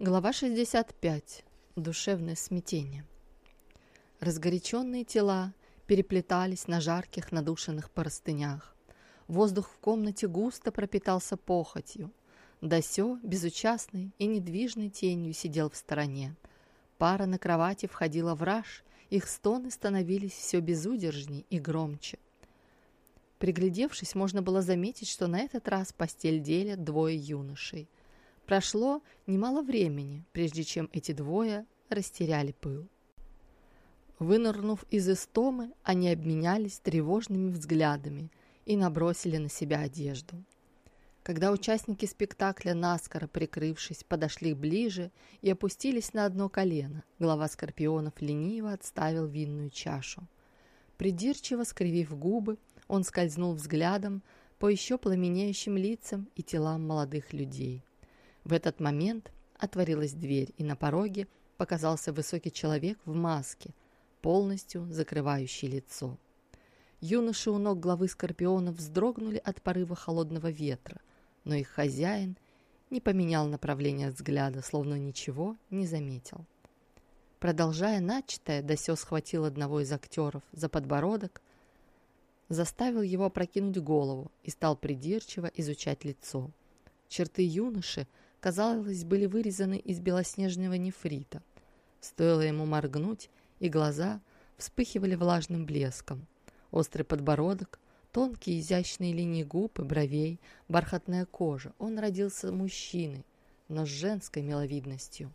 Глава 65. Душевное смятение. Разгоряченные тела переплетались на жарких надушенных простынях. Воздух в комнате густо пропитался похотью. Дасё, безучастный и недвижной тенью, сидел в стороне. Пара на кровати входила в раж, их стоны становились все безудержней и громче. Приглядевшись, можно было заметить, что на этот раз постель делят двое юношей – Прошло немало времени, прежде чем эти двое растеряли пыл. Вынырнув из истомы, они обменялись тревожными взглядами и набросили на себя одежду. Когда участники спектакля, наскоро прикрывшись, подошли ближе и опустились на одно колено, глава скорпионов лениво отставил винную чашу. Придирчиво скривив губы, он скользнул взглядом по еще пламенеющим лицам и телам молодых людей. В этот момент отворилась дверь, и на пороге показался высокий человек в маске, полностью закрывающий лицо. Юноши у ног главы скорпионов вздрогнули от порыва холодного ветра, но их хозяин не поменял направление взгляда, словно ничего не заметил. Продолжая начатое, Досё схватил одного из актеров за подбородок, заставил его прокинуть голову и стал придирчиво изучать лицо. Черты юноши казалось, были вырезаны из белоснежного нефрита. Стоило ему моргнуть, и глаза вспыхивали влажным блеском. Острый подбородок, тонкие изящные линии губ и бровей, бархатная кожа. Он родился мужчиной, но с женской миловидностью.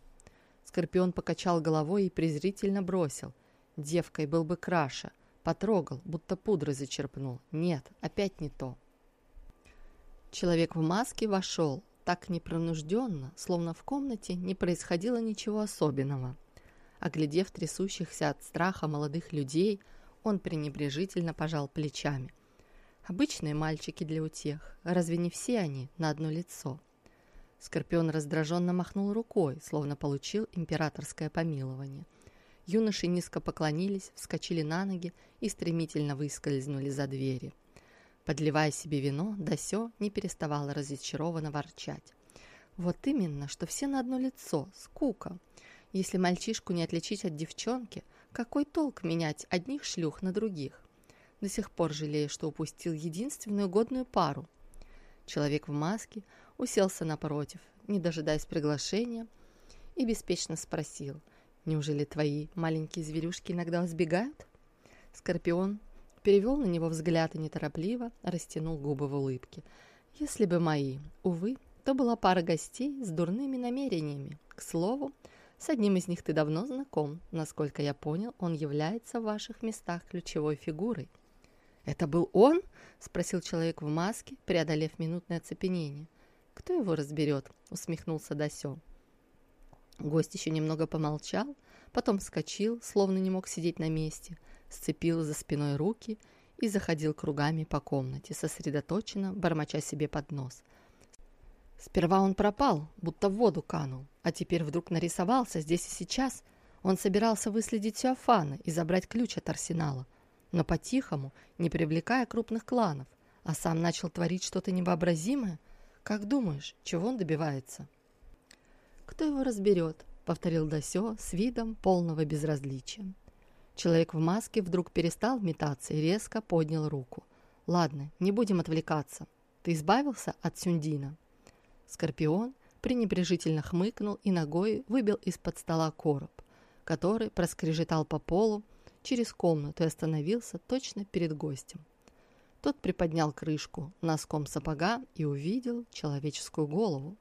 Скорпион покачал головой и презрительно бросил. Девкой был бы краша. Потрогал, будто пудры зачерпнул. Нет, опять не то. Человек в маске вошел, так непринужденно, словно в комнате не происходило ничего особенного. Оглядев трясущихся от страха молодых людей, он пренебрежительно пожал плечами. «Обычные мальчики для утех. Разве не все они на одно лицо?» Скорпион раздраженно махнул рукой, словно получил императорское помилование. Юноши низко поклонились, вскочили на ноги и стремительно выскользнули за двери. Подливая себе вино, Дасё не переставала разочарованно ворчать. Вот именно, что все на одно лицо, скука. Если мальчишку не отличить от девчонки, какой толк менять одних шлюх на других? До сих пор жалею, что упустил единственную годную пару. Человек в маске уселся напротив, не дожидаясь приглашения, и беспечно спросил, «Неужели твои маленькие зверюшки иногда сбегают?» Скорпион перевел на него взгляд и неторопливо растянул губы в улыбке. «Если бы мои, увы, то была пара гостей с дурными намерениями. К слову, с одним из них ты давно знаком. Насколько я понял, он является в ваших местах ключевой фигурой». «Это был он?» – спросил человек в маске, преодолев минутное оцепенение. «Кто его разберет?» – усмехнулся Дасё. Гость еще немного помолчал, потом вскочил, словно не мог сидеть на месте – сцепил за спиной руки и заходил кругами по комнате, сосредоточенно, бормоча себе под нос. Сперва он пропал, будто в воду канул, а теперь вдруг нарисовался здесь и сейчас. Он собирался выследить Сюафана и забрать ключ от арсенала, но по-тихому, не привлекая крупных кланов, а сам начал творить что-то невообразимое. Как думаешь, чего он добивается? «Кто его разберет?» — повторил Дасё с видом полного безразличия. Человек в маске вдруг перестал метаться и резко поднял руку. «Ладно, не будем отвлекаться. Ты избавился от Сюндина?» Скорпион пренебрежительно хмыкнул и ногой выбил из-под стола короб, который проскрежетал по полу через комнату и остановился точно перед гостем. Тот приподнял крышку носком сапога и увидел человеческую голову.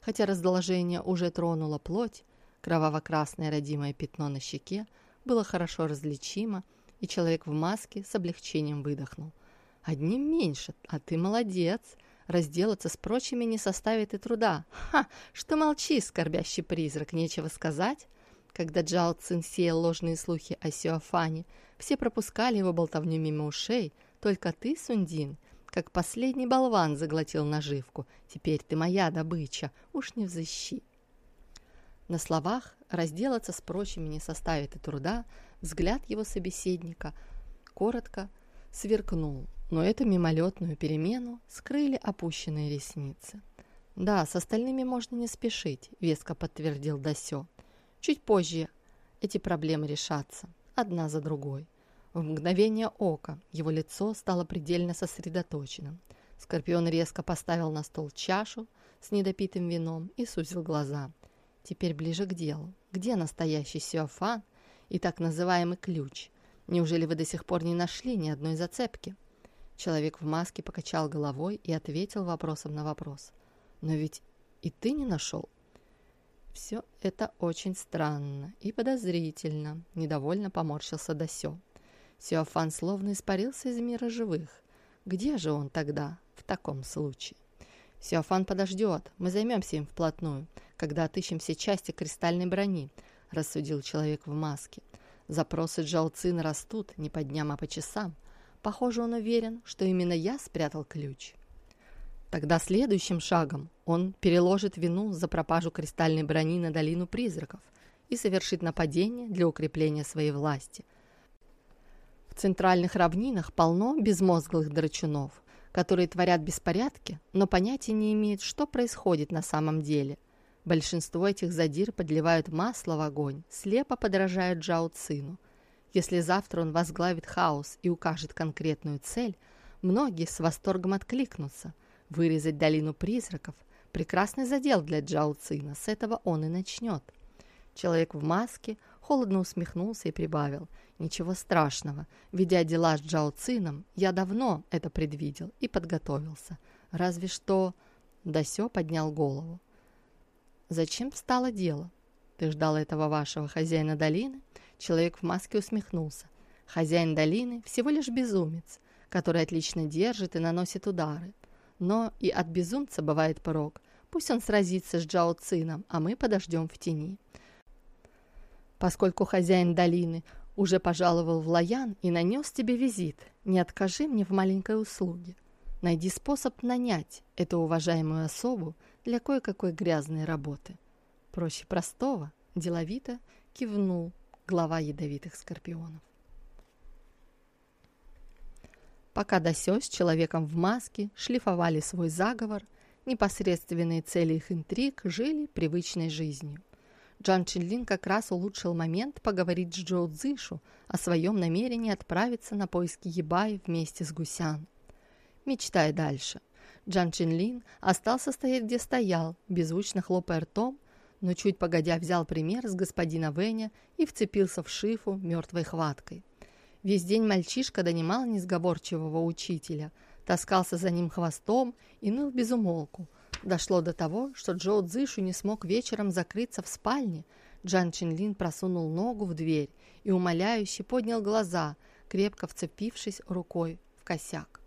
Хотя разложение уже тронуло плоть, кроваво-красное родимое пятно на щеке было хорошо различимо, и человек в маске с облегчением выдохнул. «Одним меньше, а ты молодец!» Разделаться с прочими не составит и труда. Ха! Что молчи, скорбящий призрак, нечего сказать? Когда Джао Цин сеял ложные слухи о Сюафане, все пропускали его болтовню мимо ушей. Только ты, Сундин, как последний болван заглотил наживку. Теперь ты моя добыча, уж не взыщи. На словах разделаться с прочими не составит и труда, взгляд его собеседника коротко сверкнул, но эту мимолетную перемену скрыли опущенные ресницы. «Да, с остальными можно не спешить», — веско подтвердил Дасё. «Чуть позже эти проблемы решатся, одна за другой». В мгновение ока его лицо стало предельно сосредоточенным. Скорпион резко поставил на стол чашу с недопитым вином и сузил глаза. Теперь ближе к делу. Где настоящий сиофан и так называемый ключ? Неужели вы до сих пор не нашли ни одной зацепки? Человек в маске покачал головой и ответил вопросом на вопрос. Но ведь и ты не нашел. Все это очень странно и подозрительно, недовольно поморщился Дасё. Сиофан словно испарился из мира живых. Где же он тогда в таком случае? Сиофан подождет, мы займемся им вплотную, когда отыщем все части кристальной брони, рассудил человек в маске. Запросы Джао Цина растут не по дням, а по часам. Похоже, он уверен, что именно я спрятал ключ. Тогда следующим шагом он переложит вину за пропажу кристальной брони на долину призраков и совершит нападение для укрепления своей власти. В центральных равнинах полно безмозглых драчунов, которые творят беспорядки, но понятия не имеют, что происходит на самом деле. Большинство этих задир подливают масло в огонь, слепо подражают Джао Цину. Если завтра он возглавит хаос и укажет конкретную цель, многие с восторгом откликнутся – Вырезать долину призраков – прекрасный задел для Джао Цина, с этого он и начнет. Человек в маске холодно усмехнулся и прибавил. Ничего страшного, ведя дела с Джао Цином, я давно это предвидел и подготовился. Разве что... Дасё поднял голову. «Зачем встало дело? Ты ждал этого вашего хозяина долины?» Человек в маске усмехнулся. «Хозяин долины всего лишь безумец, который отлично держит и наносит удары. Но и от безумца бывает порог. Пусть он сразится с Джао Цином, а мы подождем в тени. Поскольку хозяин долины уже пожаловал в Лаян и нанес тебе визит, не откажи мне в маленькой услуге. Найди способ нанять эту уважаемую особу для кое-какой грязной работы. Проще простого, деловито кивнул глава ядовитых скорпионов. Пока Дасё с человеком в маске шлифовали свой заговор, непосредственные цели их интриг жили привычной жизнью. Джан Чинлин как раз улучшил момент поговорить с Джоу Цзишу о своем намерении отправиться на поиски Ебаи вместе с Гусян. Мечтая дальше, Джан Чинлин остался стоять, где стоял, беззвучно хлопая ртом, но чуть погодя взял пример с господина Вэня и вцепился в шифу мертвой хваткой. Весь день мальчишка донимал несговорчивого учителя, таскался за ним хвостом и ныл безумолку. Дошло до того, что Джоу Цзышу не смог вечером закрыться в спальне. Джан Чинлин просунул ногу в дверь и умоляюще поднял глаза, крепко вцепившись рукой в косяк.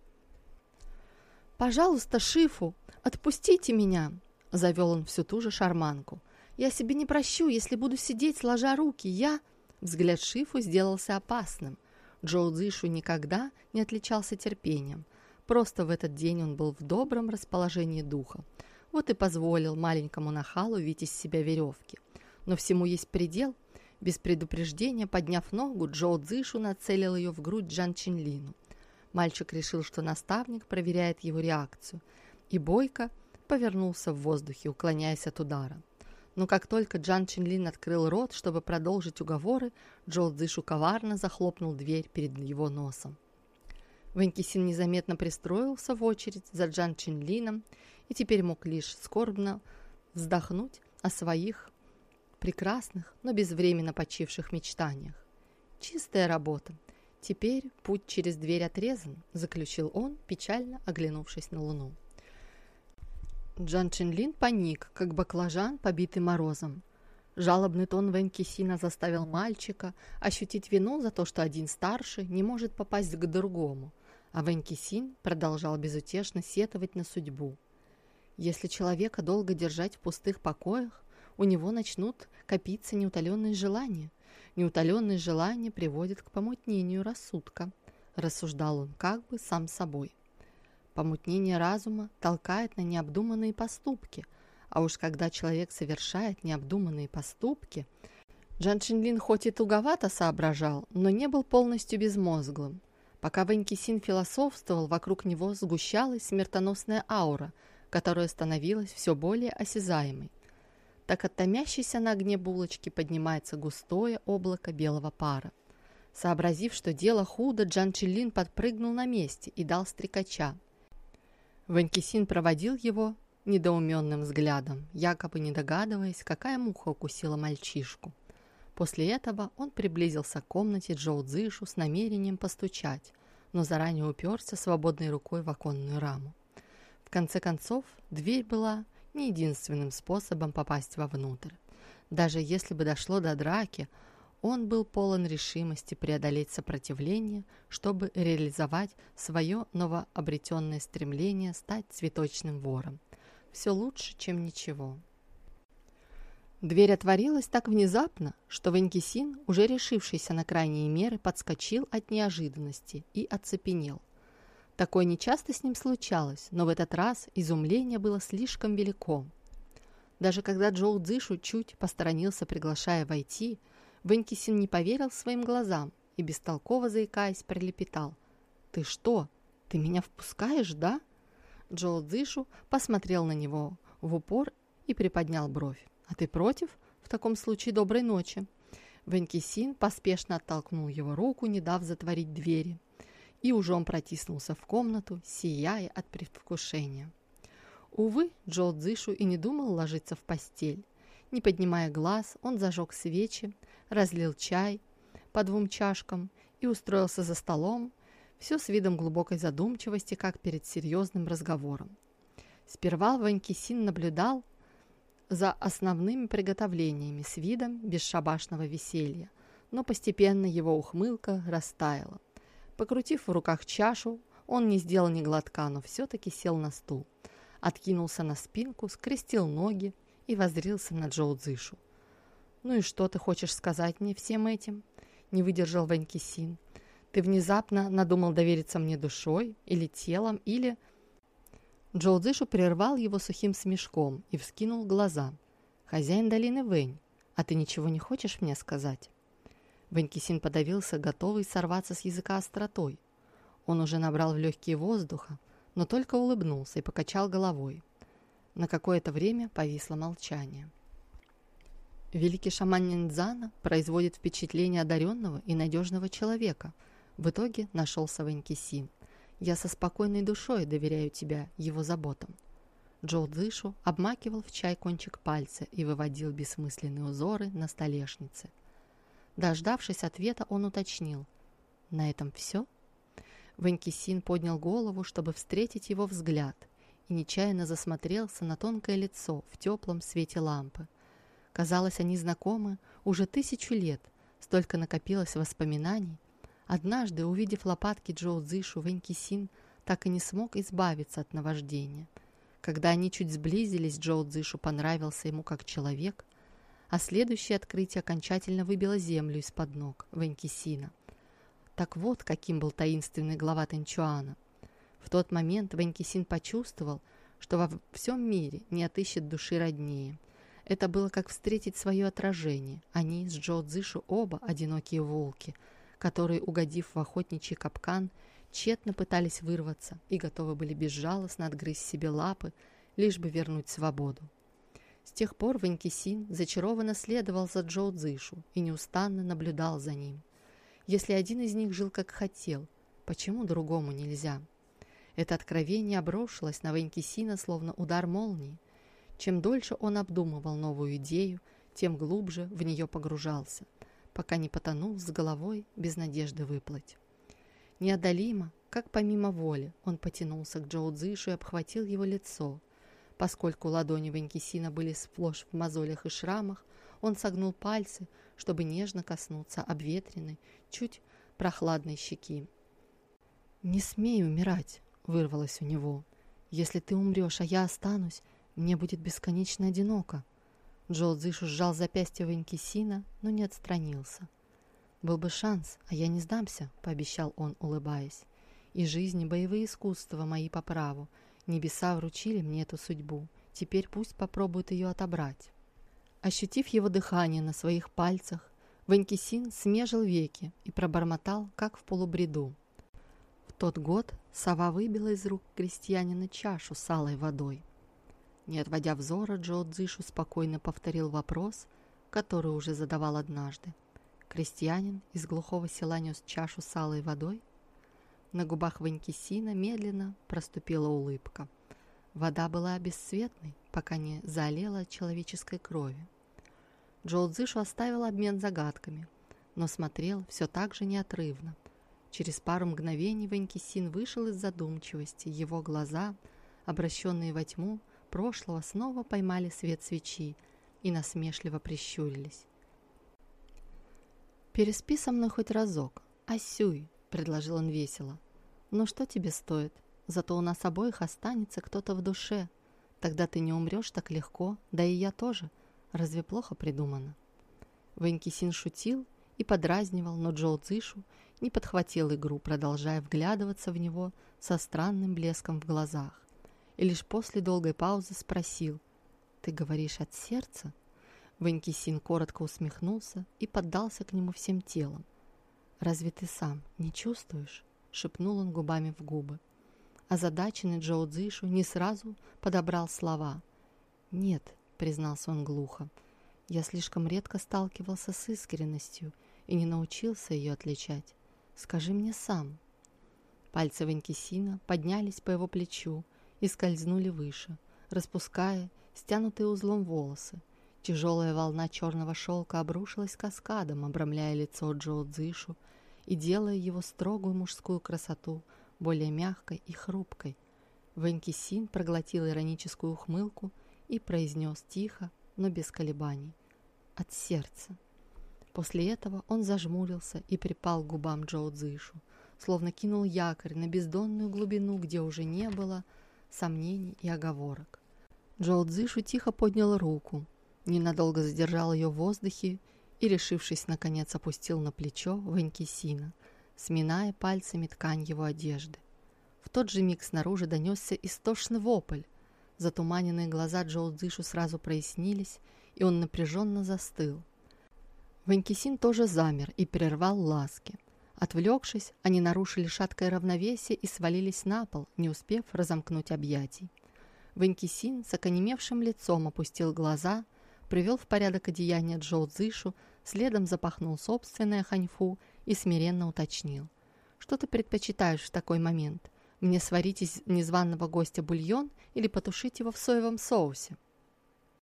«Пожалуйста, Шифу, отпустите меня!» — завел он всю ту же шарманку. «Я себе не прощу, если буду сидеть, сложа руки. Я...» Взгляд Шифу сделался опасным. Джоу Цзишу никогда не отличался терпением. Просто в этот день он был в добром расположении духа. Вот и позволил маленькому нахалу видеть из себя веревки. Но всему есть предел. Без предупреждения, подняв ногу, Джоу Цзишу нацелил ее в грудь Джан Чинлину. Мальчик решил, что наставник проверяет его реакцию, и бойко повернулся в воздухе, уклоняясь от удара. Но как только Джан Чинлин открыл рот, чтобы продолжить уговоры, Джоу Цзышу коварно захлопнул дверь перед его носом. Вэнькисин незаметно пристроился в очередь за Джан Чинлином и теперь мог лишь скорбно вздохнуть о своих прекрасных, но безвременно почивших мечтаниях. Чистая работа. Теперь путь через дверь отрезан, заключил он, печально оглянувшись на луну. Джан Чинлин паник, как баклажан, побитый морозом. Жалобный тон Венкисина заставил мальчика ощутить вину за то, что один старший не может попасть к другому, а Венкисин продолжал безутешно сетовать на судьбу. Если человека долго держать в пустых покоях, у него начнут копиться неутоленные желания. Неутоленные желания приводят к помутнению рассудка, рассуждал он как бы сам собой. Помутнение разума толкает на необдуманные поступки, а уж когда человек совершает необдуманные поступки, Джан Чинлин хоть и туговато соображал, но не был полностью безмозглым. Пока Вэнь Кисин философствовал, вокруг него сгущалась смертоносная аура, которая становилась все более осязаемой. Так от томящейся на огне булочки поднимается густое облако белого пара. Сообразив, что дело худо, Джан Челлин подпрыгнул на месте и дал стрекача. Ванькисин проводил его недоуменным взглядом, якобы не догадываясь, какая муха укусила мальчишку. После этого он приблизился к комнате Джоу Цзышу с намерением постучать, но заранее уперся свободной рукой в оконную раму. В конце концов, дверь была не единственным способом попасть вовнутрь. Даже если бы дошло до драки, он был полон решимости преодолеть сопротивление, чтобы реализовать свое новообретенное стремление стать цветочным вором. Все лучше, чем ничего. Дверь отворилась так внезапно, что Ванькисин, уже решившийся на крайние меры, подскочил от неожиданности и оцепенел. Такое нечасто с ним случалось, но в этот раз изумление было слишком велико. Даже когда Джоу Цзышу чуть посторонился, приглашая войти, Ванькисин не поверил своим глазам и, бестолково заикаясь, пролепетал. «Ты что? Ты меня впускаешь, да?» Джоу Цзышу посмотрел на него в упор и приподнял бровь. «А ты против? В таком случае доброй ночи». Венкисин поспешно оттолкнул его руку, не дав затворить двери. И уже он протиснулся в комнату, сияя от предвкушения. Увы, Джо Дзышу и не думал ложиться в постель. Не поднимая глаз, он зажег свечи, разлил чай по двум чашкам и устроился за столом, все с видом глубокой задумчивости, как перед серьезным разговором. Сперва Ванькисин наблюдал, за основными приготовлениями с видом бесшабашного веселья, но постепенно его ухмылка растаяла. Покрутив в руках чашу, он не сделал ни глотка, но все-таки сел на стул, откинулся на спинку, скрестил ноги и воззрился на Джоу Цзышу. «Ну и что ты хочешь сказать мне всем этим?» – не выдержал Ваньки Син. «Ты внезапно надумал довериться мне душой или телом, или...» Джоу Цзышу прервал его сухим смешком и вскинул глаза. «Хозяин долины Вэнь, а ты ничего не хочешь мне сказать?» Вэнь Кисин подавился, готовый сорваться с языка остротой. Он уже набрал в легкие воздуха, но только улыбнулся и покачал головой. На какое-то время повисло молчание. Великий шаман Ниндзана производит впечатление одаренного и надежного человека. В итоге нашелся Вэнь Кисин – я со спокойной душой доверяю тебя его заботам». Джоу Дзышу обмакивал в чай кончик пальца и выводил бессмысленные узоры на столешнице. Дождавшись ответа, он уточнил. «На этом все?» Ванькисин поднял голову, чтобы встретить его взгляд, и нечаянно засмотрелся на тонкое лицо в теплом свете лампы. Казалось, они знакомы уже тысячу лет, столько накопилось воспоминаний, Однажды, увидев лопатки Джоу Цзышу, Вэнькисин так и не смог избавиться от наваждения. Когда они чуть сблизились, Джоу Цзышу понравился ему как человек, а следующее открытие окончательно выбило землю из-под ног Вэнькисина. Так вот, каким был таинственный глава Тэнчуана. В тот момент Вэнькисин почувствовал, что во всем мире не отыщет души роднее. Это было как встретить свое отражение. Они с Джо Цзышу оба одинокие волки – которые, угодив в охотничий капкан, тщетно пытались вырваться и готовы были безжалостно отгрызть себе лапы, лишь бы вернуть свободу. С тех пор Ванькисин зачарованно следовал за Джоу Цзышу и неустанно наблюдал за ним. Если один из них жил как хотел, почему другому нельзя? Это откровение обрушилось на Ванькисина словно удар молнии. Чем дольше он обдумывал новую идею, тем глубже в нее погружался пока не потонул с головой без надежды выплыть. Неодолимо, как помимо воли, он потянулся к Джоу Цзышу и обхватил его лицо. Поскольку ладони Ванькисина были сплошь в мозолях и шрамах, он согнул пальцы, чтобы нежно коснуться обветренной, чуть прохладной щеки. «Не смей умирать!» — вырвалось у него. «Если ты умрешь, а я останусь, мне будет бесконечно одиноко». Джоу Цзышу сжал запястье Ванькисина, но не отстранился. «Был бы шанс, а я не сдамся», — пообещал он, улыбаясь. «И жизнь, и боевые искусства мои по праву. Небеса вручили мне эту судьбу. Теперь пусть попробуют ее отобрать». Ощутив его дыхание на своих пальцах, Ванькисин смежил веки и пробормотал, как в полубреду. В тот год сова выбила из рук крестьянина чашу с алой водой. Не отводя взора, Джо Цзишу спокойно повторил вопрос, который уже задавал однажды. Крестьянин из глухого села нес чашу с алой водой. На губах Ванькисина медленно проступила улыбка. Вода была бесцветной, пока не залила человеческой крови. Джоу Цзышу оставил обмен загадками, но смотрел все так же неотрывно. Через пару мгновений Ванькисин вышел из задумчивости. Его глаза, обращенные во тьму прошлого, снова поймали свет свечи и насмешливо прищурились. «Переспи со мной хоть разок, Асюй», — предложил он весело. «Но что тебе стоит? Зато у нас обоих останется кто-то в душе. Тогда ты не умрешь так легко, да и я тоже. Разве плохо придумано?» Ванькисин шутил и подразнивал, но Джоу Цзишу не подхватил игру, продолжая вглядываться в него со странным блеском в глазах. И лишь после долгой паузы спросил, «Ты говоришь от сердца?» Ванькисин коротко усмехнулся и поддался к нему всем телом. «Разве ты сам не чувствуешь?» — шепнул он губами в губы. Озадаченный Джоу Цзишу не сразу подобрал слова. «Нет», — признался он глухо, — «я слишком редко сталкивался с искренностью и не научился ее отличать. Скажи мне сам». Пальцы Ванькисина поднялись по его плечу и скользнули выше, распуская стянутые узлом волосы. Тяжелая волна черного шелка обрушилась каскадом, обрамляя лицо Джоу Цзишу и делая его строгую мужскую красоту – более мягкой и хрупкой. Вэньки Син проглотил ироническую ухмылку и произнес тихо, но без колебаний. От сердца. После этого он зажмурился и припал к губам Джоу Цзышу, словно кинул якорь на бездонную глубину, где уже не было сомнений и оговорок. Джоу Цзышу тихо поднял руку, ненадолго задержал ее в воздухе и, решившись, наконец опустил на плечо Вэньки Сина – сминая пальцами ткань его одежды. В тот же миг снаружи донесся истошный вопль. Затуманенные глаза Джоу Цзышу сразу прояснились, и он напряженно застыл. Ванькисин тоже замер и прервал ласки. Отвлекшись, они нарушили шаткое равновесие и свалились на пол, не успев разомкнуть объятий. Ванькисин с оконемевшим лицом опустил глаза, привел в порядок одеяние Джоу Цзышу, следом запахнул собственное ханьфу и смиренно уточнил. «Что ты предпочитаешь в такой момент? Мне сварить из незваного гостя бульон или потушить его в соевом соусе?»